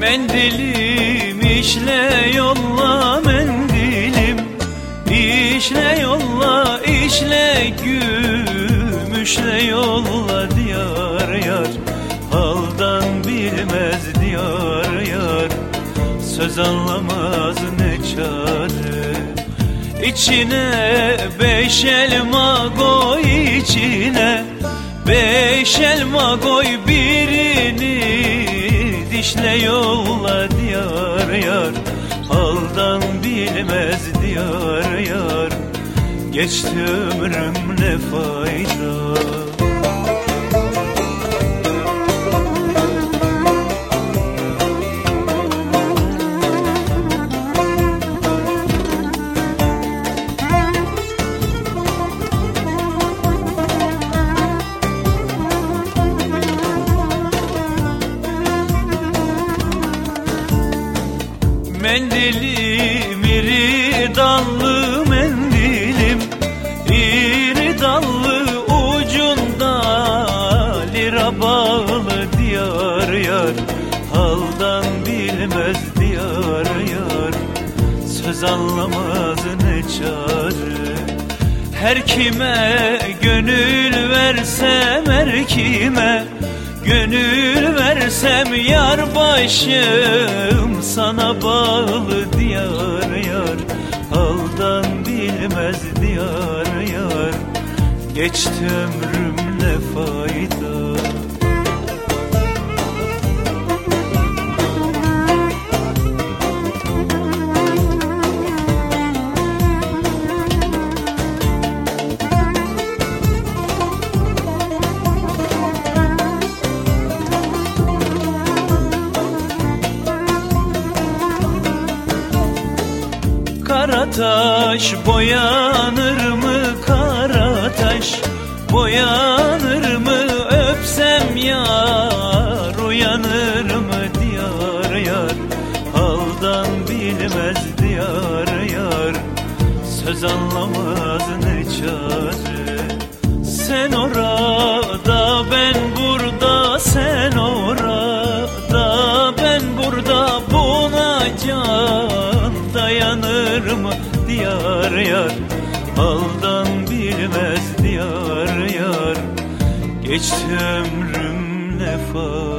Mendilim işle yolla mendilim. İşle yolla işle gül. Gümüşle yolla diyar yar. Haldan bilmez diyar yar. Söz anlamaz ne çare. İçine beş elma koy içine. Beş elma koy birini. Dişle yolla diyar yar. Haldan bilmez diyar yar. Geçti ömrüm ne fayda Mendilim iri dallı mendilim. İri dallı ucunda lira bağlı diyar yar. Haldan bilmez diyar yar. Söz anlamaz ne çare. Her kime gönül versem her kime Gönül versem yar başım sana bağlı Geçti ömrüm ne fayda. Karataş boyanır mı karataş Boyanır mı? Öpsem yar Uyanır mı? Diyar yar Haldan bilmez diyar yar. Söz anlamaz ne çare Sen orada ben burada. Sen orada ben burada. Buna can dayanır mı? Diyar yar Haldan geçti ömrüm nefas